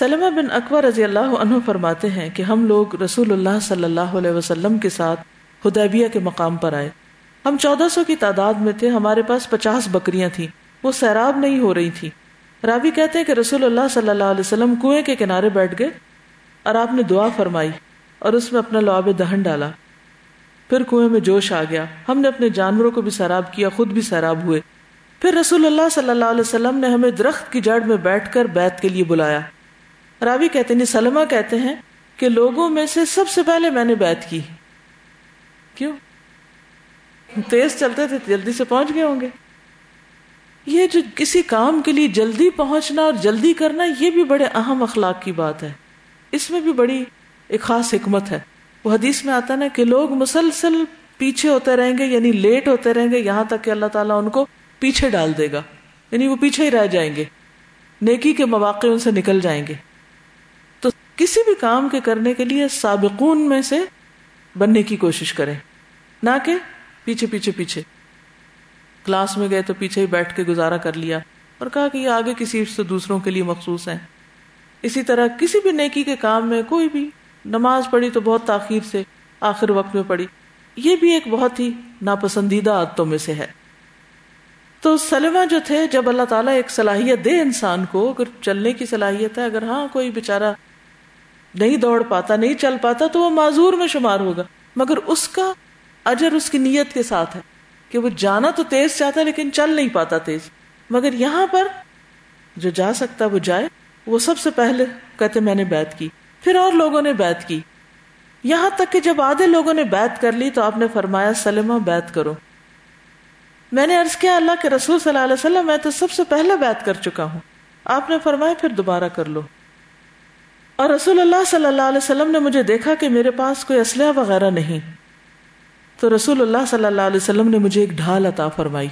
سلمہ بن اکبر رضی اللہ عنہ فرماتے ہیں کہ ہم لوگ رسول اللہ صلی اللہ علیہ وسلم کے ساتھ ہدیبیہ کے مقام پر آئے۔ ہم چودہ سو کی تعداد میں تھے، ہمارے پاس پچاس بکریاں تھیں۔ وہ سیراب نہیں ہو رہی تھی راوی کہتے ہیں کہ رسول اللہ صلی اللہ علیہ وسلم کنویں کے کنارے بیٹھ گئے اور آپ نے دعا فرمائی اور اس میں اپنا لعاب دہن ڈالا۔ پھر کنویں میں جوش آ گیا۔ ہم نے اپنے جانوروں کو بھی سیراب کیا، خود بھی سیراب ہوئے۔ پھر رسول اللہ صلی اللہ علیہ وسلم نے ہمیں درخت کی جڑ میں بیٹھ کر بیت کے لیے بلایا۔ راوی کہتے ہیں یعنی سلمہ کہتے ہیں کہ لوگوں میں سے سب سے پہلے میں نے بیت کی۔ کیوں؟ تیز چلتے تھے، جلدی سے پہنچ گئے ہوں گے۔ یہ جو کسی کام کے لیے جلدی پہنچنا اور جلدی کرنا، یہ بھی بڑے اہم اخلاق کی بات ہے۔ اس میں بھی بڑی ایک خاص حکمت ہے۔ وہ حدیث میں آتا نا کہ لوگ مسلسل پیچھے ہوتے رہیں گے یعنی لیٹ ہوتے رہیں گے، یہاں تک کہ اللہ تعالیٰ ان کو پیچھے ڈال دے گا۔ یعنی وہ پیچھے ہی رہ جائیں گے۔ نیکی کے مواقع ان سے نکل جائیں گے۔ کسی بھی کام کے کرنے کے لیے سابقون میں سے بننے کی کوشش کریں۔ نہ کہ پیچھے پیچھے پیچھے۔ کلاس میں گئے تو پیچھے ہی بیٹھ کے گزارا کر لیا اور کہا کہ یہ آگے کسی سے دوسروں کے لیے مخصوص ہیں۔ اسی طرح کسی بھی نیکی کے کام میں کوئی بھی نماز پڑھی تو بہت تاخیر سے آخر وقت میں پڑھی۔ یہ بھی ایک بہت ہی ناپسندیدہ عادتوں میں سے ہے۔ تو سلما جو تھے، جب اللہ تعالیٰ ایک صلاحیت دے انسان کو، اگر چلنے کی صلاحیت ہے، اگر ہاں کوئی بےچارا نہیں دوڑ پاتا، نہیں چل پاتا تو وہ معذور میں شمار ہوگا۔ مگر اس کا اجر اس کی نیت کے ساتھ ہے کہ وہ جانا تو تیز چاہتا ہے لیکن چل نہیں پاتا تیز۔ مگر یہاں پر جو جا سکتا وہ جائے۔ وہ سب سے پہلے کہتے میں نے بیت کی، پھر اور لوگوں نے بیت کی۔ یہاں تک کہ جب آدھے لوگوں نے بیت کر لی تو آپ نے فرمایا سلمہ بیت کرو۔ میں نے عرض کیا، اللہ کے رسول صلی اللہ علیہ وسلم، میں تو سب سے پہلے بیت کر چکا ہوں۔ آپ نے فرمایا، پھر دوبارہ کر لو۔ اور رسول اللہ صلی اللہ علیہ وسلم نے مجھے دیکھا کہ میرے پاس کوئی اسلحہ وغیرہ نہیں۔ تو رسول اللہ صلی اللہ علیہ وسلم نے مجھے ایک ڈھال عطا فرمائی۔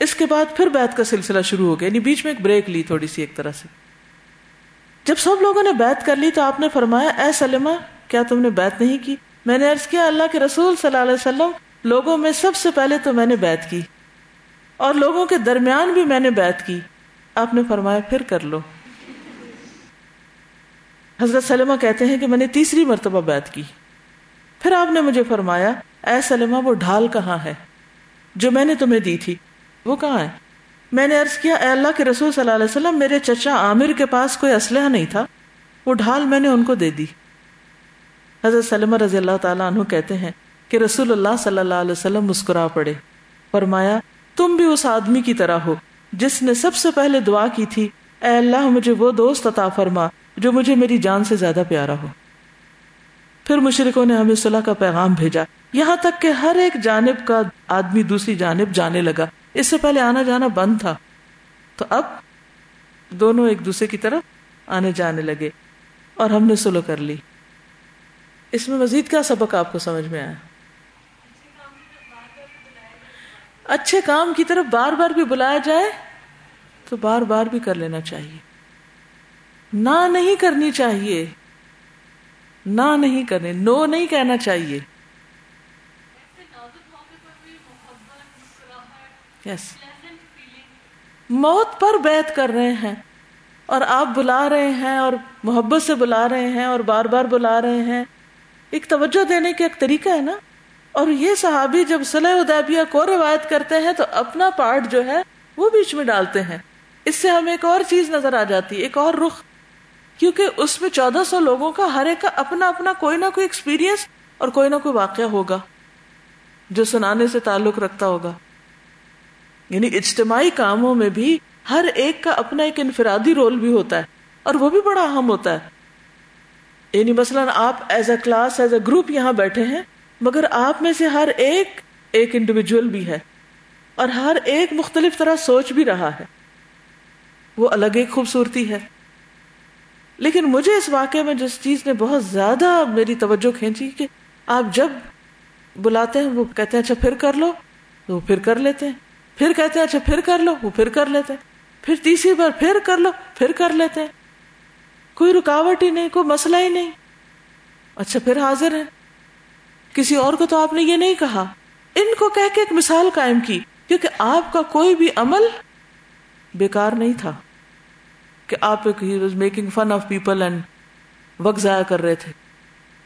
اس کے بعد پھر بیت کا سلسلہ شروع ہو گیا۔ یعنی بیچ میں ایک بریک لی تھوڑی سی ایک طرح سے۔ جب سب لوگوں نے بیت کر لی تو آپ نے فرمایا، اے سلمہ کیا تم نے بیت نہیں کی؟ میں نے عرض کیا، اللہ کے رسول صلی اللہ علیہ وسلم، لوگوں میں سب سے پہلے تو میں نے بیت کی اور لوگوں کے درمیان بھی میں نے بیت کی۔ آپ نے فرمایا، پھر کر لو۔ حضرت سلمہ کہتے ہیں کہ میں نے تیسری مرتبہ بیت کی۔ پھر آپ نے مجھے فرمایا، اے سلمہ، وہ ڈھال کہاں ہے؟ جو میں نے تمہیں دی تھی، وہ کہاں ہے؟ میں نے عرض کیا، اے اللہ کے رسول صلی اللہ علیہ وسلم، میرے چچا عامر کے پاس کوئی اسلحہ نہیں تھا، وہ ڈھال میں نے ان کو دے دی۔ حضرت سلمہ رضی اللہ تعالیٰ عنہ کہتے ہیں کہ رسول اللہ صلی اللہ علیہ وسلم مسکرا پڑے۔ فرمایا، تم بھی اس آدمی کی طرح ہو، جس نے سب سے پہلے دعا کی تھی، اے اللہ، مجھے وہ دوست عطا فرما۔ جو مجھے میری جان سے زیادہ پیارا ہو۔ پھر مشرقوں نے ہمیں صلاح کا پیغام بھیجا۔ یہاں تک کہ ہر ایک جانب کا آدمی دوسری جانب جانے لگا۔ اس سے پہلے آنا جانا بند تھا۔ تو اب دونوں ایک دوسرے کی طرف آنے جانے لگے اور ہم نے سلو کر لی۔ اس میں مزید کیا سبق آپ کو سمجھ میں آیا؟ اچھے کام کی طرف بار بار بھی بلایا جائے تو بار بار بھی کر لینا چاہیے۔ نہ نہیں کرنی چاہیے۔ نہ نہیں کرنے نو نہیں کہنا چاہیے۔ یس موت پر بیت کر رہے ہیں اور آپ بلا رہے ہیں اور محبت سے بلا رہے ہیں اور بار بار بلا رہے ہیں۔ ایک توجہ دینے کا ایک طریقہ ہے نا۔ اور یہ صحابی جب صلاح ادابیہ کو روایت کرتے ہیں تو اپنا پارٹ جو ہے وہ بیچ میں ڈالتے ہیں۔ اس سے ہمیں ایک اور چیز نظر آ جاتی ہے ایک اور رخ۔ کیونکہ اس میں چودہ سو لوگوں کا ہر ایک کا اپنا اپنا کوئی نہ کوئی ایکسپیرئنس اور کوئی نہ کوئی واقعہ ہوگا، جو سنانے سے تعلق رکھتا ہوگا۔ یعنی اجتماعی کاموں میں بھی ہر ایک کا اپنا ایک انفرادی رول بھی ہوتا ہے، اور وہ بھی بڑا اہم ہوتا ہے۔ یعنی مثلاً آپ as a class as a group یہاں بیٹھے ہیں، مگر آپ میں سے ہر ایک ایک انڈیویجل بھی ہے، اور ہر ایک مختلف طرح سوچ بھی رہا ہے۔ وہ الگ ایک خوبصورتی ہے۔ لیکن مجھے اس واقعے میں جس چیز نے بہت زیادہ میری توجہ کھینچی کہ آپ جب بلاتے ہیں وہ کہتے ہیں اچھا پھر کر لو تو وہ پھر کر لیتے ہیں۔ پھر کہتے ہیں اچھا پھر کر لو، وہ پھر کر لیتے ہیں۔ پھر تیسری بار پھر کر لو، پھر کر لیتے ہیں۔ کوئی رکاوٹ ہی نہیں، کوئی مسئلہ ہی نہیں۔ اچھا پھر حاضر ہے کسی اور کو تو آپ نے یہ نہیں کہا۔ ان کو کہہ کے ایک مثال قائم کی، کیونکہ آپ کا کوئی بھی عمل بیکار نہیں تھا۔ کہ آپ making fun of people and وقت ضائع کر رہے تھے۔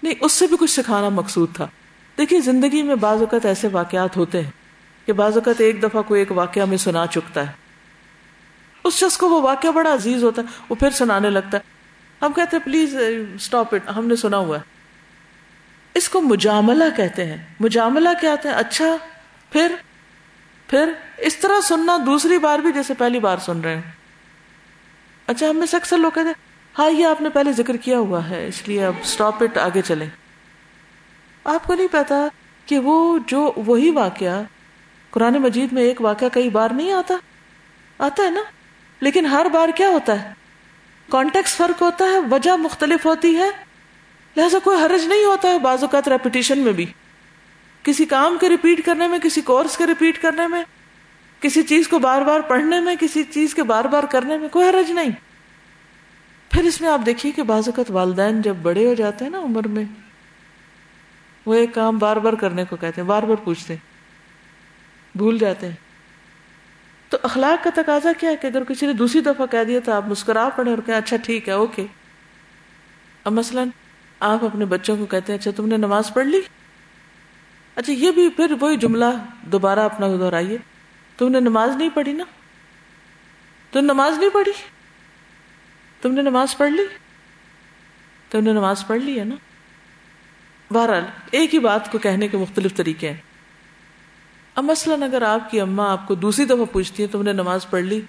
نہیں، اس سے بھی کچھ سکھانا مقصود تھا۔ دیکھیے، زندگی میں بعض اوقات ایسے واقعات ہوتے ہیں کہ بعض اوقات ایک دفعہ کوئی ایک واقعہ میں سنا چکتا ہے۔ اس شخص کو وہ واقعہ بڑا عزیز ہوتا ہے، وہ پھر سنانے لگتا ہے۔ ہم کہتے ہیں پلیز اسٹاپ اٹ ہم نے سنا ہوا ہے۔ اس کو مجاملہ کہتے ہیں۔ مجاملہ کیا ہے؟ اچھا پھر پھر اس طرح سننا دوسری بار بھی جیسے پہلی بار سن رہے ہیں۔ اچھا ہم میں سے اکثر لوگ کہتے ہیں ہاں یہ آپ نے پہلے ذکر کیا ہوا ہے، اس لیے اب اسٹاپ اٹ آگے چلیں۔ آپ کو نہیں پتا کہ وہ جو وہی واقعہ، قرآن مجید میں ایک واقعہ کئی بار نہیں آتا؟ آتا ہے نا؟ لیکن ہر بار کیا ہوتا ہے؟ کانٹیکس فرق ہوتا ہے، وجہ مختلف ہوتی ہے۔ لہٰذا کوئی حرج نہیں ہوتا ہے، بعض اوقات ریپیٹیشن میں بھی۔ کسی کام کے ریپیٹ کرنے میں، کسی کورس کے ریپیٹ کرنے میں۔ کسی چیز کو بار بار پڑھنے میں، کسی چیز کے بار بار کرنے میں کوئی حرج نہیں۔ پھر اس میں آپ دیکھیے کہ بعض اوقات والدین جب بڑے ہو جاتے ہیں نا عمر میں، وہ ایک کام بار بار کرنے کو کہتے ہیں، بار بار پوچھتے ہیں، بھول جاتے ہیں۔ تو اخلاق کا تقاضا کیا ہے کہ اگر کسی نے دوسری دفعہ کہہ دیا تو آپ مسکرا پڑے اور کہیں اچھا ٹھیک ہے، اوکے۔ اب مثلا آپ اپنے بچوں کو کہتے ہیں اچھا تم نے نماز پڑھ لی؟ اچھا یہ بھی پھر وہی جملہ دوبارہ اپنا دہرائیے تم نے نماز نہیں پڑھی نا؟ تم نماز نہیں پڑھی؟ تم نے نماز پڑھ لی؟ تم نے نماز پڑھ لی ہے نا؟ بہرحال، ایک ہی بات کو کہنے کے مختلف طریقے ہیں۔ اب مثلاً اگر آپ کی اما آپ کو دوسری دفعہ پوچھتی ہے تم نے نماز پڑھ لی؟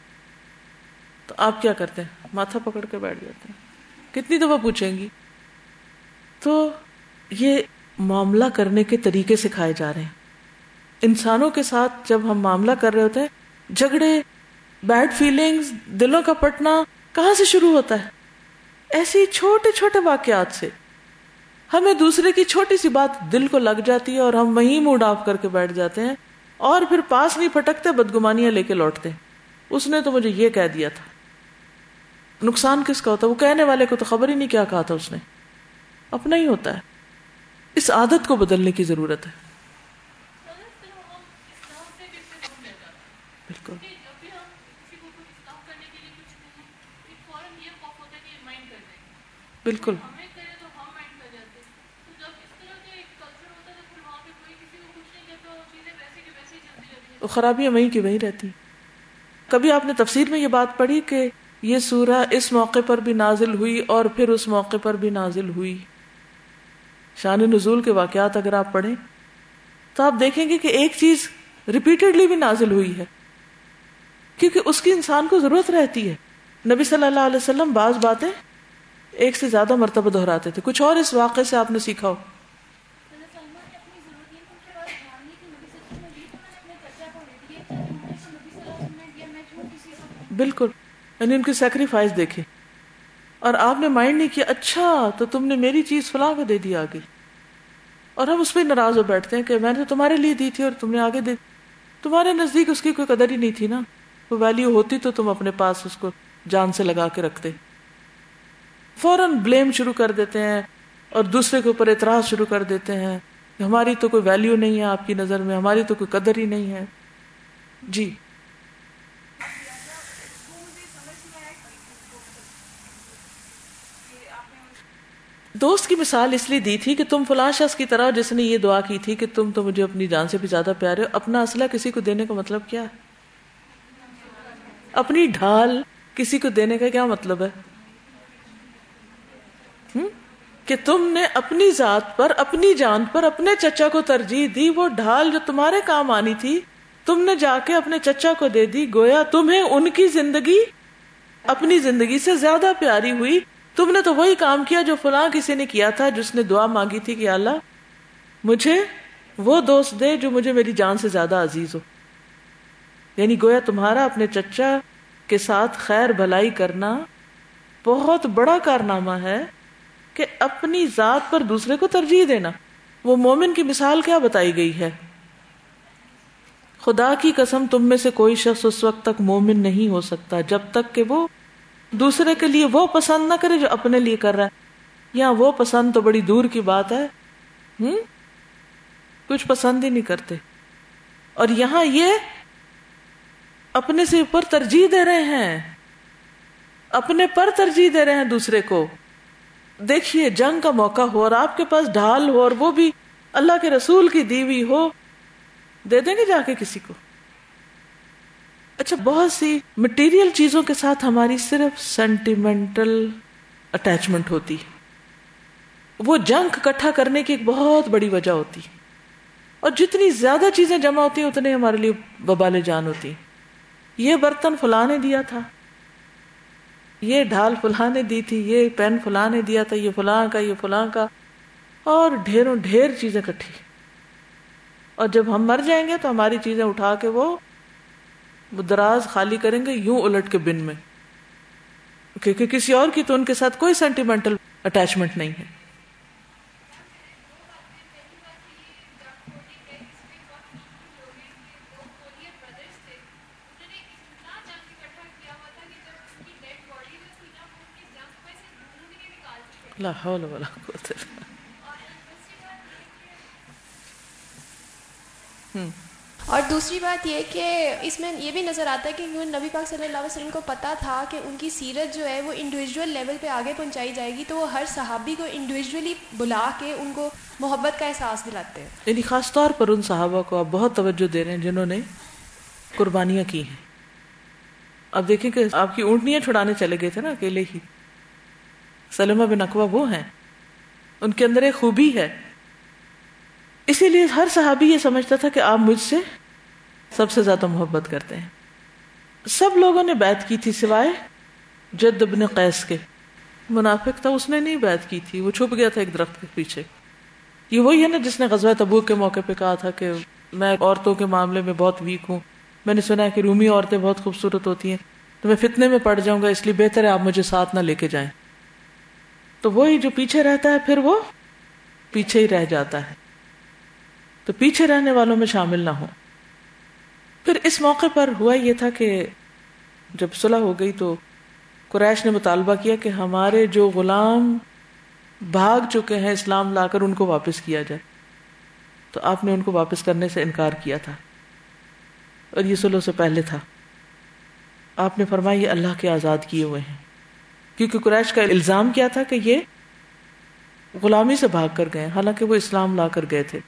تو آپ کیا کرتے ہیں؟ ماتھا پکڑ کے بیٹھ جاتے ہیں۔ کتنی دفعہ پوچھیں گی؟ تو یہ معاملہ کرنے کے طریقے سکھائے جا رہے ہیں۔ انسانوں کے ساتھ جب ہم معاملہ کر رہے ہوتے ہیں، جھگڑے بیڈ فیلنگز دلوں کا پٹنا کہاں سے شروع ہوتا ہے؟ ایسی چھوٹے چھوٹے واقعات سے۔ ہمیں دوسرے کی چھوٹی سی بات دل کو لگ جاتی ہے اور ہم وہیں موڈ آف کر کے بیٹھ جاتے ہیں اور پھر پاس نہیں پھٹکتے، بدگمانیاں لے کے لوٹتے۔ ہیں اس نے تو مجھے یہ کہہ دیا تھا۔ نقصان کس کا ہوتا ہے؟ وہ کہنے والے کو تو خبر ہی نہیں کیا کہا تھا اس نے۔ اپنا ہی ہوتا ہے۔ اس عادت کو بدلنے کی ضرورت ہے۔ بالکل۔ بالکل۔ خرابیاں وہیں کی وہیں رہتی۔ کبھی آپ نے تفسیر میں یہ بات پڑھی کہ یہ سورہ اس موقع پر بھی نازل ہوئی اور پھر اس موقع پر بھی نازل ہوئی؟ شان نزول کے واقعات اگر آپ پڑھیں تو آپ دیکھیں گے کہ ایک چیز ریپیٹڈلی بھی نازل ہوئی ہے۔ کیونکہ اس کی انسان کو ضرورت رہتی ہے۔ نبی صلی اللہ علیہ وسلم بعض باتیں ایک سے زیادہ مرتبہ دہراتے تھے۔ کچھ اور اس واقعے سے آپ نے سیکھا ہو۔ بالکل۔ یعنی ان کی سیکریفائس دیکھے اور آپ نے مائنڈ نہیں کیا اچھا تو تم نے میری چیز فلاں کو دے دی آگے۔ اور ہم اس پہ ناراض ہو بیٹھتے ہیں کہ میں نے تو تمہارے لیے دی تھی اور تم نے آگے دے تمہارے نزدیک اس کی کوئی قدر ہی نہیں تھی نا۔ وہ ویلو ہوتی تو تم اپنے پاس اس کو جان سے لگا کے رکھتے۔ فوراً بلیم شروع کر دیتے ہیں اور دوسرے کے اوپر اعتراض شروع کر دیتے ہیں ہماری تو کوئی ویلو نہیں ہے آپ کی نظر میں، ہماری تو کوئی قدر ہی نہیں ہے۔ جی۔ دوست کی مثال اس لیے دی تھی کہ تم فلاں شخص کی طرح، جس نے یہ دعا کی تھی کہ تم تو مجھے اپنی جان سے بھی زیادہ پیارے ہو، اپنا اسلحہ کسی کو دینے کا مطلب کیا ہے؟ اپنی ڈھال کسی کو دینے کا کیا مطلب ہے؟ کہ تم نے اپنی ذات پر، اپنی جان پر اپنے چچا کو ترجیح دی، وہ ڈھال جو تمہارے کام آنی تھی، تم نے جا کے اپنے چچا کو دے دی، گویا تمہیں ان کی زندگی، اپنی زندگی سے زیادہ پیاری ہوئی۔ تم نے تو وہی کام کیا جو فلاں کسی نے کیا تھا، جس نے دعا مانگی تھی کہ اللہ، مجھے وہ دوست دے جو مجھے میری جان سے زیادہ عزیز ہو۔ یعنی گویا تمہارا اپنے چچا کے ساتھ خیر بھلائی کرنا بہت بڑا کارنامہ ہے کہ اپنی ذات پر دوسرے کو ترجیح دینا۔ وہ مومن کی مثال کیا بتائی گئی ہے؟ خدا کی قسم تم میں سے کوئی شخص اس وقت تک مومن نہیں ہو سکتا جب تک کہ وہ دوسرے کے لیے وہ پسند نہ کرے جو اپنے لیے کر رہا ہے۔ یا وہ پسند تو بڑی دور کی بات ہے۔ ہوں کچھ پسند ہی نہیں کرتے۔ اور یہاں یہ اپنے سے اوپر ترجیح دے رہے ہیں۔ اپنے پر ترجیح دے رہے ہیں دوسرے کو۔ دیکھیے، جنگ کا موقع ہو اور آپ کے پاس ڈھال ہو اور وہ بھی اللہ کے رسول کی دیوی ہو۔ دے دیں گے جا کے کسی کو۔ اچھا بہت سی مٹیریل چیزوں کے ساتھ ہماری صرف سینٹیمنٹل اٹیچمنٹ ہوتی۔ وہ جنگ کٹھا کرنے کی ایک بہت بڑی وجہ ہوتی۔ اور جتنی زیادہ چیزیں جمع ہوتی ہیں، اتنے ہمارے لیے ببال جان ہوتی۔ یہ برتن فلاں نے دیا تھا، یہ ڈھال فلاں نے دی تھی، یہ پین فلاں نے دیا تھا، یہ فلاں کا، یہ فلاں کا، اور ڈھیروں ڈھیر چیزیں کٹھی۔ اور جب ہم مر جائیں گے تو ہماری چیزیں اٹھا کے وہ دراز خالی کریں گے یوں الٹ کے بن میں۔ کیونکہ کسی اور کی تو ان کے ساتھ کوئی سینٹیمنٹل اٹیچمنٹ نہیں ہے۔ لا حول ولا قوت اور دوسری بات یہ کہ اس میں یہ بھی نظر آتا ہے کہ نبی پاک صلی اللہ علیہ وسلم کو پتا تھا کہ ان کی سیرت جو ہے وہ انڈیویجول لیول پہ آگے پہنچائی جائے گی تو وہ ہر صحابی کو انڈیویجولی بلا کے ان کو محبت کا احساس دلاتے ہیں۔ یعنی خاص طور پر ان صحابہ کو آپ بہت توجہ دے رہے ہیں جنہوں نے قربانیاں کی ہیں۔ اب دیکھیں کہ آپ کی اونٹنیاں چھڑانے چلے گئے تھے نا اکیلے ہی۔ سلمہ بن اقوا وہ ہیں۔ ان کے اندر ایک خوبی ہے۔ اسی لیے ہر صحابی یہ سمجھتا تھا کہ آپ مجھ سے سب سے زیادہ محبت کرتے ہیں۔ سب لوگوں نے بیعت کی تھی سوائے جد ابن قیس کے۔ منافق تھا، اس نے نہیں بیعت کی تھی، وہ چھپ گیا تھا ایک درخت کے پیچھے۔ یہ وہی ہے نا جس نے غزوہ تبوک کے موقع پہ کہا تھا کہ میں عورتوں کے معاملے میں بہت ویک ہوں۔ میں نے سنا ہے کہ رومی عورتیں بہت خوبصورت ہوتی ہیں۔ تو میں فتنے میں پڑ جاؤں گا، اس لیے بہتر ہے آپ مجھے ساتھ نہ لے کے جائیں۔ تو وہی جو پیچھے رہتا ہے، پھر وہ پیچھے ہی رہ جاتا ہے۔ تو پیچھے رہنے والوں میں شامل نہ ہو پھر اس موقع پر ہوا یہ تھا کہ جب صلح ہو گئی تو قریش نے مطالبہ کیا کہ ہمارے جو غلام بھاگ چکے ہیں اسلام لا کر، ان کو واپس کیا جائے۔ تو آپ نے ان کو واپس کرنے سے انکار کیا تھا۔ اور یہ سلو سے پہلے تھا۔ آپ نے فرمایا، یہ اللہ کے آزاد کیے ہوئے ہیں۔ کیونکہ قریش کا الزام کیا تھا کہ یہ غلامی سے بھاگ کر گئے حالانکہ وہ اسلام لا کر گئے تھے۔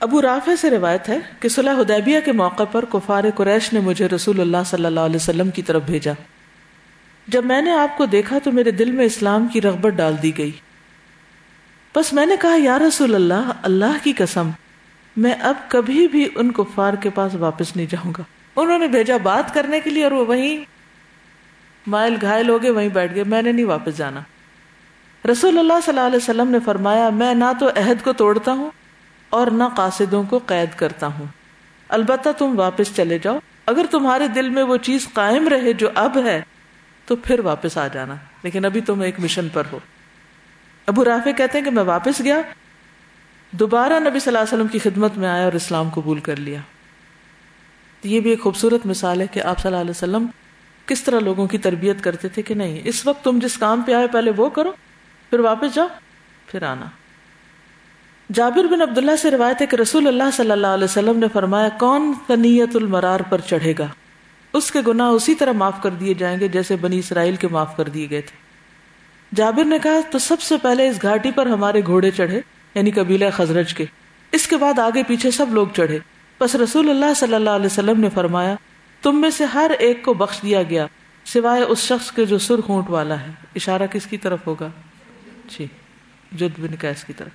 ابو رافع سے روایت ہے کہ صلح حدیبیہ کے موقع پر کفار قریش نے مجھے رسول اللہ صلی اللہ علیہ وسلم کی طرف بھیجا۔ جب میں نے آپ کو دیکھا تو میرے دل میں اسلام کی رغبت ڈال دی گئی۔ بس میں نے کہا، یا رسول اللہ اللہ کی قسم، میں اب کبھی بھی ان کفار کے پاس واپس نہیں جاؤں گا۔ انہوں نے بھیجا بات کرنے کے لیے اور وہ وہیں مائل گھائل ہو گئے، وہیں بیٹھ گئے۔ میں نے نہیں واپس جانا۔ رسول اللہ صلی اللہ علیہ وسلم نے فرمایا، میں نہ تو عہد کو توڑتا ہوں اور نہ قاصدوں کو قید کرتا ہوں۔ البتہ تم واپس چلے جاؤ۔ اگر تمہارے دل میں وہ چیز قائم رہے جو اب ہے، تو پھر واپس آ جانا۔ لیکن ابھی تم ایک مشن پر ہو۔ ابو رافع کہتے ہیں کہ میں واپس گیا، دوبارہ نبی صلی اللہ علیہ وسلم کی خدمت میں آیا اور اسلام قبول کر لیا۔ یہ بھی ایک خوبصورت مثال ہے کہ آپ صلی اللہ علیہ وسلم کس طرح لوگوں کی تربیت کرتے تھے کہ نہیں؟ اس وقت تم جس کام پہ آئے پہلے وہ کرو، پھر واپس جاؤ، پھر آنا۔ جابر بن عبداللہ سے روایت ہے کہ رسول اللہ صلی اللہ علیہ وسلم نے فرمایا، کون تنیت المرار پر چڑھے گا؟ اس کے گناہ اسی طرح معاف کر دیے جائیں گے جیسے بنی اسرائیل کے معاف کر دیے گئے تھے۔ جابر نے کہا، تو سب سے پہلے اس گھاٹی پر ہمارے گھوڑے چڑھے یعنی قبیلہ خزرج کے۔ اس کے بعد آگے پیچھے سب لوگ چڑھے۔ بس رسول اللہ صلی اللہ علیہ وسلم نے فرمایا تم میں سے ہر ایک کو بخش دیا گیا، سوائے اس شخص کے جو سر خونٹ والا ہے۔ اشارہ کس کی طرف ہوگا؟ جی جد بن کیس کی طرف۔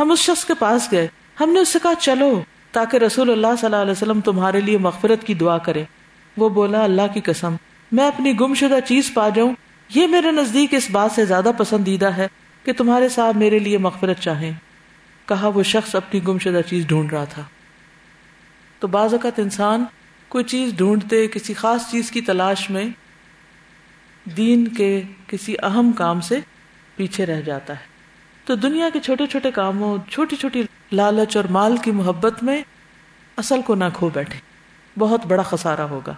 ہم اس شخص کے پاس گئے۔ ہم نے اس سے کہا، چلو، تاکہ رسول اللہ صلی اللہ علیہ وسلم تمہارے لیے مغفرت کی دعا کرے وہ بولا، اللہ کی قسم، میں اپنی گم شدہ چیز پا جاؤں۔ یہ میرے نزدیک اس بات سے زیادہ پسندیدہ ہے کہ تمہارے صاحب میرے لیے مغفرت چاہیں۔ کہا، وہ شخص اپنی گم شدہ چیز ڈھونڈ رہا تھا۔ تو بعض اوقات انسان کوئی چیز ڈھونڈتے کسی خاص چیز کی تلاش میں دین کے کسی اہم کام سے پیچھے رہ جاتا ہے۔ تو دنیا کے چھوٹے چھوٹے کاموں، چھوٹی چھوٹی لالچ اور مال کی محبت میں اصل کو نہ کھو بیٹھے۔ بہت بڑا خسارہ ہوگا۔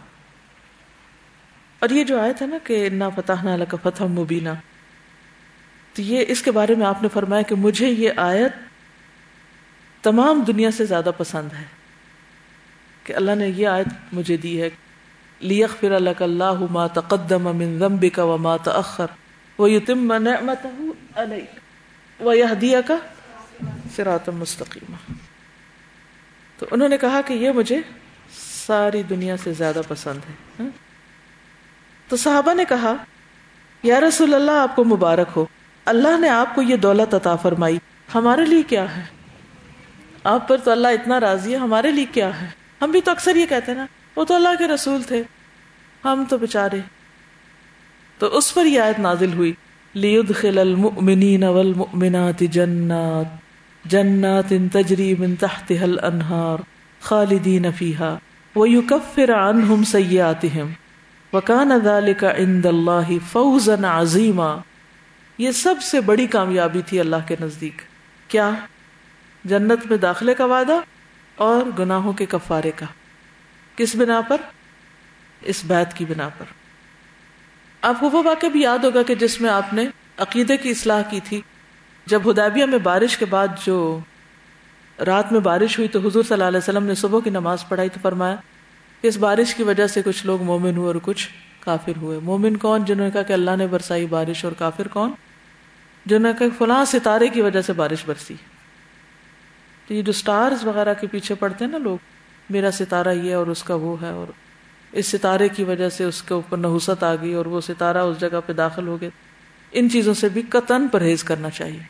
اور یہ جو آیت ہے نا کہ نہ فتح نہ کا فتح مبینہ تو یہ اس کے بارے میں آپ نے فرمایا کہ مجھے یہ آیت تمام دنیا سے زیادہ پسند ہے۔ کہ اللہ نے یہ آیت مجھے دی ہے لیغفر لك الله ما تقدم من ذنبك وما تأخر ويتم نعمته عليك ويهديك صراطا مستقيما۔ تو انہوں نے کہا کہ یہ مجھے ساری دنیا سے زیادہ پسند ہے۔ ہاں؟ تو صحابہ نے کہا، یا رسول اللہ، آپ کو مبارک ہو۔ اللہ نے آپ کو یہ دولت عطا فرمائی۔ ہمارے لیے کیا ہے؟ آپ پر تو اللہ اتنا راضی ہے، ہمارے لیے کیا ہے؟ ہم بھی تو اکثر یہ کہتے ہیں نا، وہ تو اللہ کے رسول تھے۔ ہم تو بےچارے تو اس پر یہ آیت نازل ہوئی۔ لیدخل المؤمنین والمؤمنات جنات۔ جنات تجری من تحتها الانہار خالدین فیہا ویکفر عنہم سیئاتہم وکان ذالک عند اللہ فوزا عظیما یہ سب سے بڑی کامیابی تھی اللہ کے نزدیک۔ کیا؟ جنت میں داخلے کا وعدہ؟ اور گناہوں کے کفارے کا۔ کس بنا پر؟ اس بیت کی بنا پر۔ آپ کو وہ واقعہ بھی یاد ہوگا کہ جس میں آپ نے عقیدے کی اصلاح کی تھی۔ جب ہدیبیہ میں بارش کے بعد جو رات میں بارش ہوئی تو حضور صلی اللہ علیہ وسلم نے صبح کی نماز پڑھائی تو فرمایا کہ اس بارش کی وجہ سے کچھ لوگ مومن ہوئے اور کچھ کافر ہوئے۔ مومن کون؟ جنہوں نے کہا کہ اللہ نے برسائی بارش اور کافر کون؟ جنہوں نے کہا کہ فلاں ستارے کی وجہ سے بارش برسی۔ تو یہ جو سٹارز وغیرہ کے پیچھے پڑتے ہیں نا لوگ، میرا ستارہ یہ اور اس کا وہ ہے اور اس ستارے کی وجہ سے اس کے اوپر نحوست آ گئی اور وہ ستارہ اس جگہ پہ داخل ہو گئے۔ ان چیزوں سے بھی قطن پرہیز کرنا چاہیے۔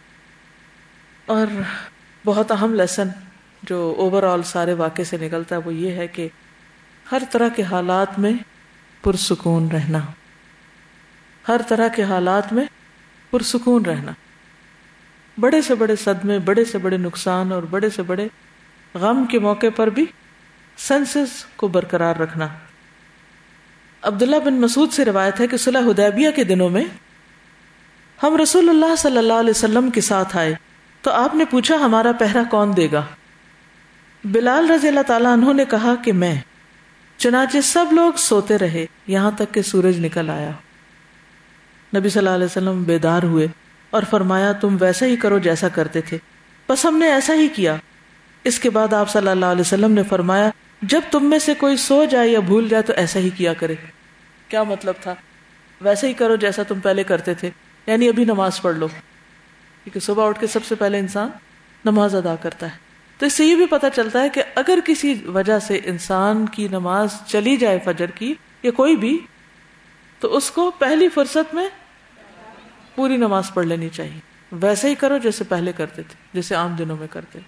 اور بہت اہم لیسن جو اوور آل سارے واقعے سے نکلتا ہے وہ یہ ہے کہ ہر طرح کے حالات میں پرسکون رہنا۔ ہر طرح کے حالات میں پرسکون رہنا۔ بڑے سے بڑے صدمے، بڑے سے بڑے نقصان اور بڑے سے بڑے غم کے موقع پر بھی سینسز کو برقرار رکھنا۔ عبداللہ بن مسعود سے روایت ہے کہ صلح حدیبیہ کے دنوں میں ہم رسول اللہ صلی اللہ علیہ وسلم کے ساتھ آئے تو آپ نے پوچھا ہمارا پہرا کون دے گا؟ بلال رضی اللہ تعالیٰ انہوں نے کہا کہ میں۔ چنانچہ سب لوگ سوتے رہے، یہاں تک کہ سورج نکل آیا۔ نبی صلی اللہ علیہ وسلم بیدار ہوئے۔ اور فرمایا، تم ویسا ہی کرو جیسا کرتے تھے۔ بس ہم نے ایسا ہی کیا۔ اس کے بعد آپ صلی اللہ علیہ وسلم نے فرمایا، جب تم میں سے کوئی سو جائے یا بھول جائے تو ایسا ہی کیا کرے۔ کیا مطلب تھا؟ ویسے ہی کرو جیسا تم پہلے کرتے تھے۔ یعنی ابھی نماز پڑھ لو۔ کیونکہ صبح اٹھ کے سب سے پہلے انسان نماز ادا کرتا ہے۔ تو اس سے یہ بھی پتا چلتا ہے کہ اگر کسی وجہ سے انسان کی نماز چلی جائے فجر کی یا کوئی بھی، تو اس کو پہلی فرصت میں پوری نماز پڑھ لینی چاہیے۔ ویسے ہی کرو جیسے پہلے کرتے تھے، جیسے عام دنوں میں کرتے۔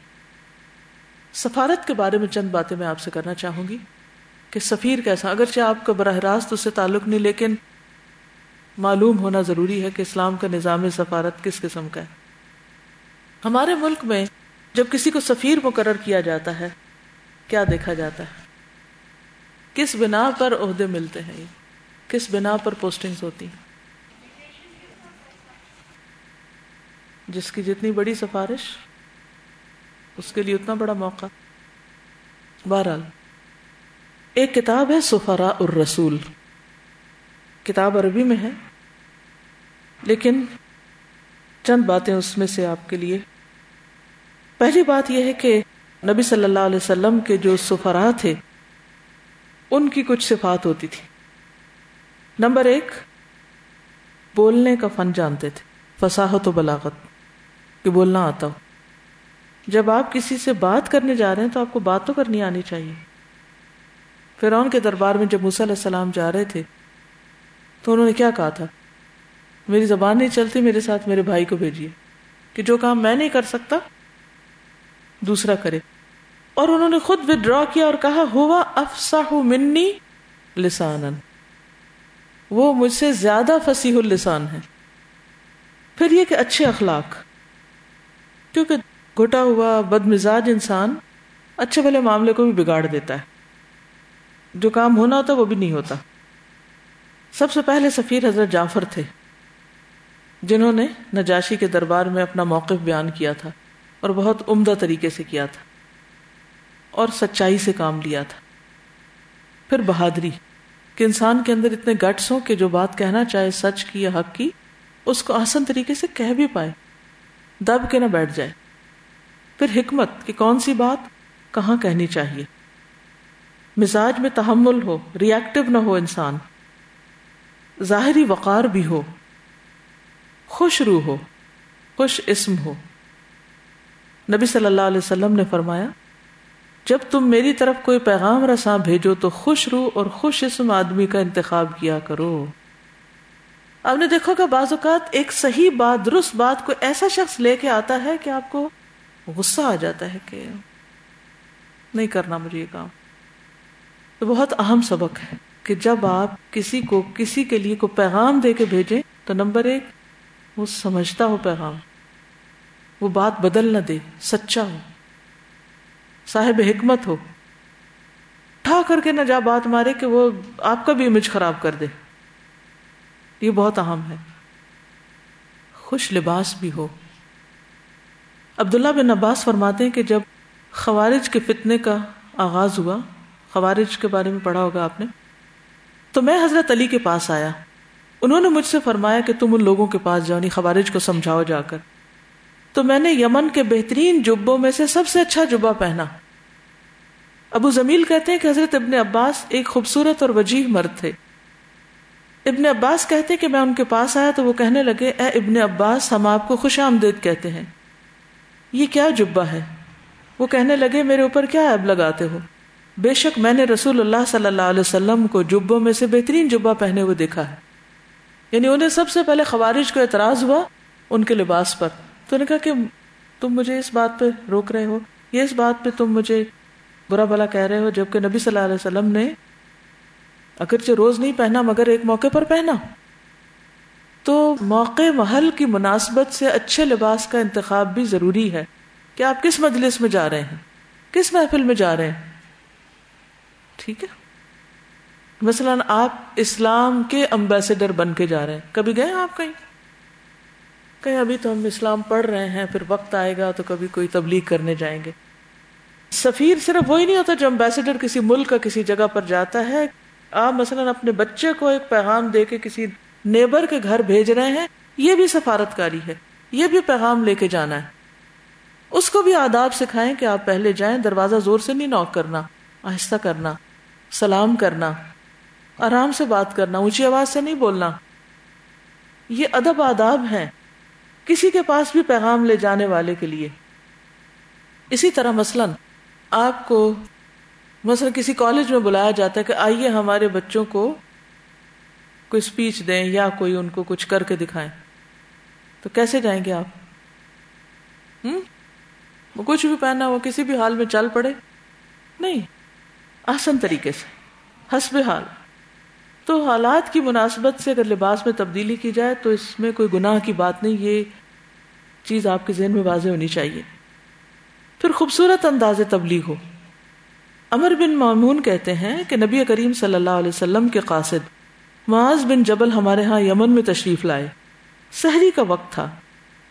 سفارت کے بارے میں چند باتیں میں آپ سے کرنا چاہوں گی کہ سفیر کیسا، اگرچہ آپ کا براہ راست اس سے تعلق نہیں، لیکن معلوم ہونا ضروری ہے کہ اسلام کا نظام سفارت کس قسم کا ہے۔ ہمارے ملک میں جب کسی کو سفیر مقرر کیا جاتا ہے، کیا دیکھا جاتا ہے؟ کس بنا پر عہدے ملتے ہیں؟ کس بنا پر پوسٹنگز ہوتی ہیں؟ جس کی جتنی بڑی سفارش، اس کے لیے اتنا بڑا موقع۔ بہرحال، ایک کتاب ہے سفرا الرسول۔ کتاب عربی میں ہے، لیکن چند باتیں اس میں سے آپ کے لیے۔ پہلی بات یہ ہے کہ نبی صلی اللہ علیہ وسلم کے جو سفرا تھے، ان کی کچھ صفات ہوتی تھی۔ نمبر ایک، بولنے کا فن جانتے تھے، فصاحت و بلاغت۔ کہ بولنا آتا ہو جب آپ کسی سے بات کرنے جا رہے ہیں تو آپ کو بات تو کرنی آنی چاہیے۔ فرعون کے دربار میں جب موسیٰ علیہ السلام جا رہے تھے، تو انہوں نے کیا کہا تھا؟ میری زبان نہیں چلتی، میرے ساتھ میرے بھائی کو بھیجیے، کہ جو کام میں نہیں کر سکتا، دوسرا کرے۔ اور انہوں نے خود ودرا کیا اور کہا، ہوا افسا منی لسان وہ مجھ سے زیادہ فصیح السان ہے۔ پھر یہ کہ اچھے اخلاق۔ کیونکہ گھٹا ہوا بد مزاج انسان اچھے بھلے معاملے کو بھی بگاڑ دیتا ہے۔ جو کام ہونا ہوتا وہ بھی نہیں ہوتا۔ سب سے پہلے سفیر حضرت جعفر تھے، جنہوں نے نجاشی کے دربار میں اپنا موقف بیان کیا تھا اور بہت عمدہ طریقے سے کیا تھا اور سچائی سے کام لیا تھا۔ پھر بہادری، کہ انسان کے اندر اتنے گٹس ہوں کہ جو بات کہنا چاہے سچ کی یا حق کی، اس کو آسن طریقے سے کہہ بھی پائے۔ دب کے نہ بیٹھ جائے۔ پھر حکمت کہ کون سی بات کہاں کہنی چاہیے؟ مزاج میں تحمل ہو ریئیکٹو نہ ہو انسان۔ ظاہری وقار بھی ہو۔ خوش روح ہو، خوش اسم ہو۔ نبی صلی اللہ علیہ وسلم نے فرمایا، جب تم میری طرف کوئی پیغام رساں بھیجو تو خوش روح اور خوش اسم آدمی کا انتخاب کیا کرو۔ آپ نے دیکھو کہ بعض اوقات ایک صحیح بات، درست بات کو ایسا شخص لے کے آتا ہے کہ آپ کو غصہ آ جاتا ہے کہ نہیں کرنا مجھے یہ کام۔ تو بہت اہم سبق ہے کہ جب آپ کسی کو، کسی کے لیے کو پیغام دے کے بھیجیں تو نمبر ایک، وہ سمجھتا ہو پیغام۔ وہ بات بدل نہ دے، سچا ہو۔ صاحب حکمت ہو۔ اٹھا کر کے نہ جا بات مارے کہ وہ آپ کا بھی امیج خراب کر دے۔ یہ بہت اہم ہے۔ خوش لباس بھی ہو۔ عبداللہ بن عباس فرماتے ہیں کہ جب خوارج کے فتنے کا آغاز ہوا، خوارج کے بارے میں پڑھا ہوگا آپ نے، تو میں حضرت علی کے پاس آیا۔ انہوں نے مجھ سے فرمایا کہ تم ان لوگوں کے پاس جاؤ نہیں خوارج کو سمجھاؤ جا کر۔ تو میں نے یمن کے بہترین جبوں میں سے سب سے اچھا جبا پہنا۔ ابو زمیل کہتے ہیں کہ حضرت ابن عباس ایک خوبصورت اور وجیح مرد تھے۔ ابن عباس کہتے کہ میں ان کے پاس آیا تو وہ کہنے لگے، اے ابن عباس، ہم آپ کو خوش آمدید کہتے ہیں۔ یہ کیا جبا ہے؟ وہ کہنے لگے، میرے اوپر کیا عیب لگاتے ہو؟ بے شک میں نے رسول اللہ صلی اللہ علیہ وسلم کو جبوں میں سے بہترین جبا پہنے ہوئے دیکھا ہے۔ یعنی انہیں سب سے پہلے خوارج کو اعتراض ہوا ان کے لباس پر۔ تو نے کہا کہ تم مجھے اس بات پہ روک رہے ہو؟ یہ اس بات پہ تم مجھے برا بلا کہہ رہے ہو، جبکہ نبی صلی اللہ علیہ وسلم نے اگرچہ روز نہیں پہنا، مگر ایک موقع پر پہنا۔ تو موقع محل کی مناسبت سے اچھے لباس کا انتخاب بھی ضروری ہے کہ آپ کس مجلس میں جا رہے ہیں، کس محفل میں جا رہے ہیں۔ ٹھیک ہے؟ مثلاً آپ اسلام کے امبیسڈر بن کے جا رہے ہیں۔ کبھی گئے آپ کہیں؟ کہیں ابھی تو ہم اسلام پڑھ رہے ہیں، پھر وقت آئے گا تو کبھی کوئی تبلیغ کرنے جائیں گے۔ سفیر صرف وہی نہیں ہوتا جو امبیسڈر کسی ملک کا کسی جگہ پر جاتا ہے۔ آپ مثلاً اپنے بچے کو ایک پیغام دے کے کسی نیبر کے گھر بھیج رہے ہیں، یہ بھی سفارت کاری ہے، یہ بھی پیغام لے کے جانا ہے۔ اس کو بھی آداب سکھائیں کہ آپ پہلے جائیں، دروازہ زور سے نہیں نوک کرنا، آہستہ کرنا، سلام کرنا، آرام سے بات کرنا، اونچی آواز سے نہیں بولنا۔ یہ ادب آداب ہیں، کسی کے پاس بھی پیغام لے جانے والے کے لیے۔ اسی طرح مثلاً آپ کو مثلا کسی کالج میں بلایا جاتا ہے کہ آئیے ہمارے بچوں کو کوئی اسپیچ دیں یا کوئی ان کو کچھ کر کے دکھائیں۔ تو کیسے جائیں گے آپ؟ ہوں وہ کچھ بھی پہنا ہو، کسی بھی حال میں چل پڑے۔ نہیں آسن طریقے سے، حسب حال۔ تو حالات کی مناسبت سے اگر لباس میں تبدیلی کی جائے تو اس میں کوئی گناہ کی بات نہیں، یہ چیز آپ کے ذہن میں واضح ہونی چاہیے۔ پھر خوبصورت انداز تبلیغ ہو۔ امر بن معمون کہتے ہیں کہ نبی کریم صلی اللہ علیہ وسلم کے قاصد معاذ بن جبل ہمارے ہاں یمن میں تشریف لائے۔ سحری کا وقت تھا۔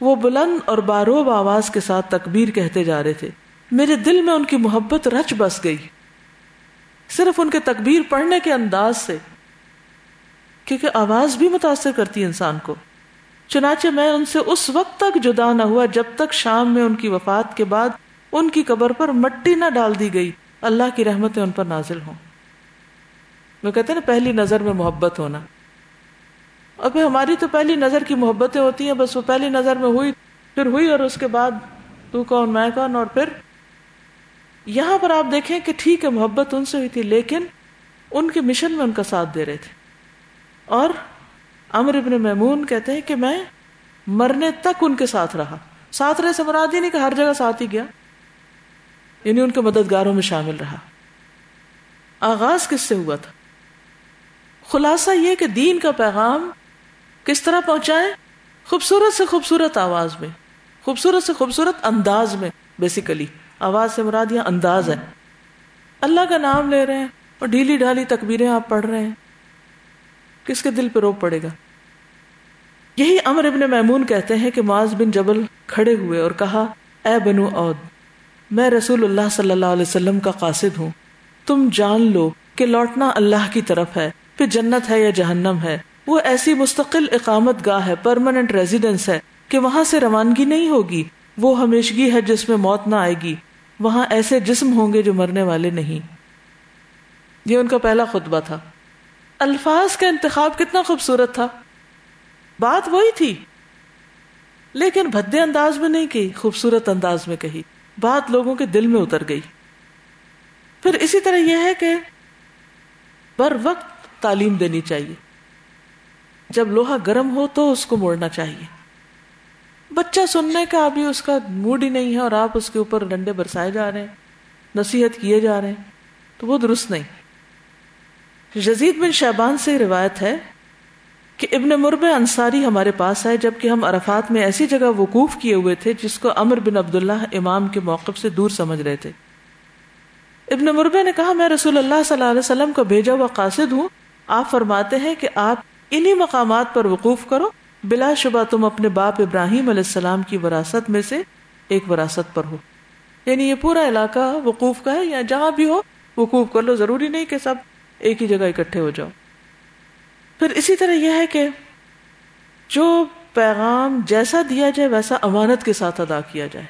وہ بلند اور باروب آواز کے ساتھ تکبیر کہتے جا رہے تھے۔ میرے دل میں ان کی محبت رچ بس گئی۔ صرف ان کے تکبیر پڑھنے کے انداز سے۔ کیونکہ آواز بھی متاثر کرتی انسان کو۔ چنانچہ میں ان سے اس وقت تک جدا نہ ہوا جب تک شام میں ان کی وفات کے بعد ان کی قبر پر مٹی نہ ڈال دی گئی۔ اللہ کی رحمتیں ان پر نازل ہوں۔ وہ کہتے ہیں نا، پہلی نظر میں محبت ہونا۔ اب ہماری تو پہلی نظر کی محبتیں ہوتی ہیں، بس وہ پہلی نظر میں ہوئی، پھر ہوئی اور اس کے بعد تو کون، میں کون؟ اور پھر یہاں پر آپ دیکھیں کہ ٹھیک ہے، محبت ان سے ہوئی تھی، لیکن ان کے مشن میں ان کا ساتھ دے رہے تھے۔ اور امر ابن میمون کہتے ہیں کہ میں مرنے تک ان کے ساتھ رہا۔ ساتھ رہے سے مراد ہی نہیں کہ ہر جگہ ساتھ ہی گیا۔ یعنی ان کے مددگاروں میں شامل رہا۔ آغاز کس سے ہوا تھا؟ خلاصہ یہ کہ دین کا پیغام کس طرح پہنچائے؟ خوبصورت سے خوبصورت آواز میں، خوبصورت سے خوبصورت انداز میں بیسیکلی آواز سے مراد یہ انداز ہے۔ اللہ کا نام لے رہے ہیں اور ڈھیلی ڈھالی تکبیریں آپ پڑھ رہے ہیں۔ کس کے دل پہ روپ پڑے گا؟ یہی امر ابن میمون کہتے ہیں کہ معاذ بن جبل کھڑے ہوئے اور کہا، اے بنو اود میں رسول اللہ صلی اللہ علیہ وسلم کا قاصد ہوں۔ تم جان لو کہ لوٹنا اللہ کی طرف ہے، پھر جنت ہے یا جہنم ہے۔ وہ ایسی مستقل اقامت گاہ ہے پرماننٹ ریزیڈنس ہے، کہ وہاں سے روانگی نہیں ہوگی۔ وہ ہمیشگی ہے جس میں موت نہ آئے گی۔ وہاں ایسے جسم ہوں گے جو مرنے والے نہیں۔ یہ ان کا پہلا خطبہ تھا۔ الفاظ کا انتخاب کتنا خوبصورت تھا۔ بات وہی تھی۔ لیکن بھدے انداز میں نہیں کہی خوبصورت انداز میں کہی۔ بات لوگوں کے دل میں اتر گئی۔ پھر اسی طرح یہ ہے کہ بر وقت تعلیم دینی چاہیے۔ جب لوہا گرم ہو تو اس کو موڑنا چاہیے۔ بچہ سننے کا ابھی اس کا موڈ ہی نہیں ہے اور آپ اس کے اوپر ڈنڈے برسائے جا رہے ہیں، نصیحت کیے جا رہے ہیں، تو وہ درست نہیں۔ جزید بن شہبان سے روایت ہے کہ ابن مرب انصاری ہمارے پاس آئے جبکہ ہم عرفات میں ایسی جگہ وقوف کیے ہوئے تھے جس کو امر بن عبداللہ امام کے موقف سے دور سمجھ رہے تھے۔ ابن مربے نے کہا، میں رسول اللہ صلی اللہ علیہ وسلم کو بھیجا ہوا قاصد ہوں۔ آپ فرماتے ہیں کہ آپ انہی مقامات پر وقوف کرو۔ بلا شبہ تم اپنے باپ ابراہیم علیہ السلام کی وراثت میں سے ایک وراثت پر ہو۔ یعنی یہ پورا علاقہ وقوف کا ہے، یا جہاں بھی ہو وقوف کر لو، ضروری نہیں کہ سب ایک ہی جگہ اکٹھے ہو جاؤ۔ پھر اسی طرح یہ ہے کہ جو پیغام جیسا دیا جائے ویسا امانت کے ساتھ ادا کیا جائے۔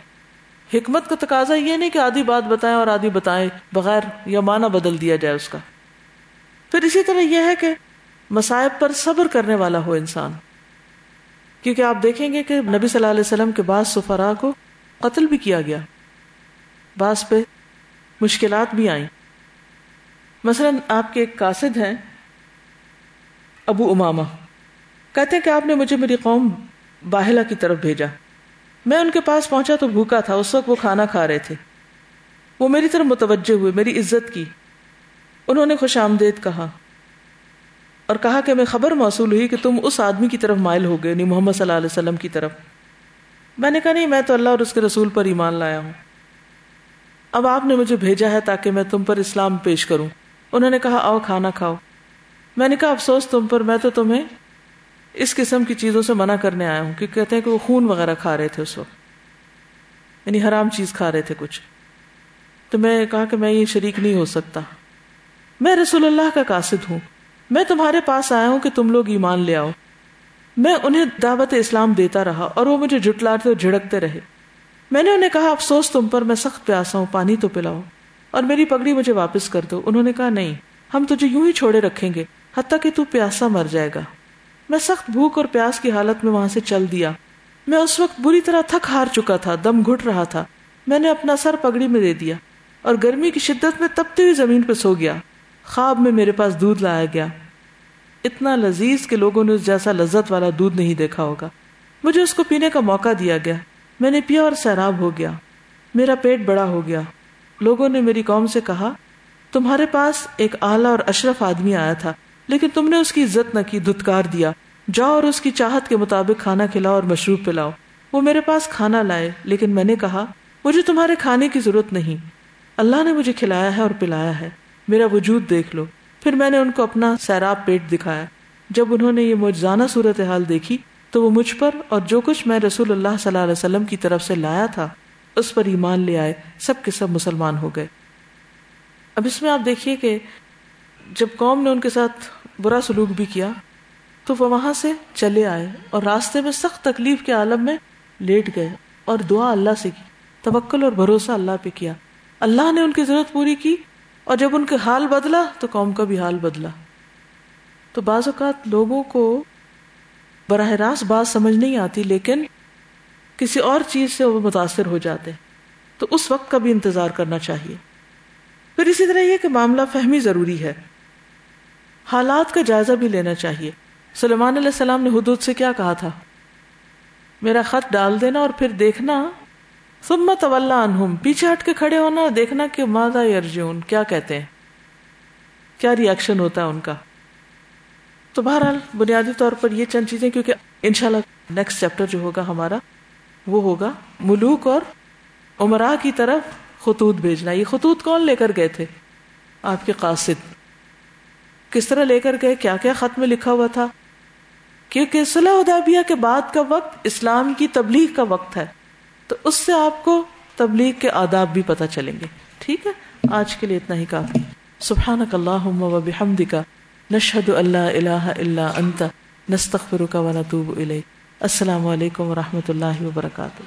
حکمت کا تقاضا یہ نہیں کہ آدھی بات بتائیں اور آدھی بتائیں بغیر یا معنی بدل دیا جائے اس کا۔ پھر اسی طرح یہ ہے کہ مسائب پر صبر کرنے والا ہو انسان۔ کیونکہ آپ دیکھیں گے کہ نبی صلی اللہ علیہ وسلم کے بعض سفرا کو قتل بھی کیا گیا۔ بعض پہ مشکلات بھی آئیں۔ مثلا آپ کے ایک قاصد ہیں۔ ابو اماما کہتے ہیں کہ آپ نے مجھے میری قوم باہلا کی طرف بھیجا۔ میں ان کے پاس پہنچا تو بھوکا تھا، اس وقت وہ کھانا کھا رہے تھے۔ وہ میری طرف متوجہ ہوئے، میری عزت کی۔ انہوں نے خوش آمدید کہا۔ اور کہا کہ میں خبر موصول ہوئی کہ تم اس آدمی کی طرف مائل ہو گئے یعنی محمد صلی اللہ علیہ وسلم کی طرف۔ میں نے کہا، نہیں، میں تو اللہ اور اس کے رسول پر ایمان لایا ہوں۔ اب آپ نے مجھے بھیجا ہے تاکہ میں تم پر اسلام پیش کروں۔ انہوں نے کہا، آؤ، کھانا کھاؤ۔ میں نے کہا، افسوس تم پر، میں تو تمہیں اس قسم کی چیزوں سے منع کرنے آیا ہوں کیونکہ کہتے ہیں کہ وہ خون وغیرہ کھا رہے تھے اس وقت۔ یعنی حرام چیز کھا رہے تھے کچھ۔ تو میں کہا کہ میں یہ شریک نہیں ہو سکتا۔ میں رسول اللہ کا قاصد ہوں۔ میں تمہارے پاس آیا ہوں کہ تم لوگ ایمان لے آؤ۔ میں انہیں دعوت اسلام دیتا رہا اور وہ مجھے جھٹلاتے اور جھڑکتے رہے۔ میں نے انہیں کہا، افسوس تم پر، میں سخت پیاسا ہوں، پانی تو پلاؤ اور میری پگڑی مجھے واپس کر دو۔ انہوں نے کہا، نہیں، ہم تجھے یوں ہی چھوڑے رکھیں گے۔ حتیٰ کہ تو پیاسا مر جائے گا۔ میں سخت بھوک اور پیاس کی حالت میں وہاں سے چل دیا۔ میں اس وقت بری طرح تھک ہار چکا تھا، دم گھٹ رہا تھا۔ میں نے اپنا سر پگڑی میں دے دیا اور گرمی کی شدت میں تبتی ہوئی زمین پہ سو گیا۔ خواب میں میرے پاس دودھ لایا گیا۔ اتنا لذیذ کہ لوگوں نے اس جیسا لذت والا دودھ نہیں دیکھا ہوگا۔ مجھے اس کو پینے کا موقع دیا گیا۔ میں نے پیا اور سیراب ہو گیا۔ میرا پیٹ بڑا ہو گیا۔ لوگوں نے میری قوم سے کہا، تمہارے پاس ایک اعلیٰ اور اشرف آدمی آیا تھا۔ لیکن تم نے اس کی عزت نہ کی، دھتکار دیا۔ جاؤ اور اس کی چاہت کے مطابق کھانا کھلاؤ اور مشروب پلاؤ۔ وہ میرے پاس کھانا لائے، لیکن میں نے کہا، مجھے تمہارے کھانے کی ضرورت نہیں۔ اللہ نے مجھے کھلایا ہے اور پلایا ہے۔ میرا وجود دیکھ لو۔ پھر میں نے ان کو اپنا سیراب پیٹ دکھایا۔ جب انہوں نے یہ مجھانہ صورت حال دیکھی، تو وہ مجھ پر اور جو کچھ میں رسول اللہ صلی اللہ علیہ وسلم کی طرف سے لایا تھا، اس پر ایمان لے آئے، سب کے سب مسلمان ہو گئے۔ اب اس میں آپ دیکھیے کہ جب قوم نے ان کے ساتھ برا سلوک بھی کیا، تو وہ وہاں سے چلے آئے اور راستے میں سخت تکلیف کے عالم میں لیٹ گئے اور دعا اللہ سے کی، توکل اور بھروسہ اللہ پہ کیا۔ اللہ نے ان کی ضرورت پوری کی اور جب ان کے حال بدلا تو قوم کا بھی حال بدلا۔ تو بعض اوقات لوگوں کو براہ راست بات سمجھ نہیں آتی، لیکن کسی اور چیز سے وہ متاثر ہو جاتے۔ تو اس وقت کا بھی انتظار کرنا چاہیے۔ پھر اسی طرح یہ کہ معاملہ فہمی ضروری ہے۔ حالات کا جائزہ بھی لینا چاہیے۔ سلیمان علیہ السلام نے حدود سے کیا کہا تھا؟ میرا خط ڈال دینا اور پھر دیکھنا۔ سمت عنہم، پیچھے ہٹ کے کھڑے ہونا دیکھنا کہ مادا ارجن کیا کہتے ہیں۔ کیا ریئیکشن ہوتا ہے ان کا؟ تو بہرحال بنیادی طور پر یہ چند چیزیں، کیونکہ انشاءاللہ شاء نیکسٹ چیپٹر جو ہوگا ہمارا، وہ ہوگا ملوک اور عمرا کی طرف خطوط بھیجنا۔ یہ خطوط کون لے کر گئے تھے؟ آپ کے قاصد۔ کس طرح لے کر گئے؟ کیا کیا خط میں لکھا ہوا تھا؟ کیونکہ صلاح ادابیہ کے بعد کا وقت اسلام کی تبلیغ کا وقت ہے، تو اس سے آپ کو تبلیغ کے آداب بھی پتہ چلیں گے۔ ٹھیک ہے؟ آج کے لیے اتنا ہی کافی۔ سبحانک اللہم و بحمدک، نشہد اللہ الہ الا انت، نستغفرک و نتوب الیک۔ السلام علیکم و رحمۃ اللہ وبرکاتہ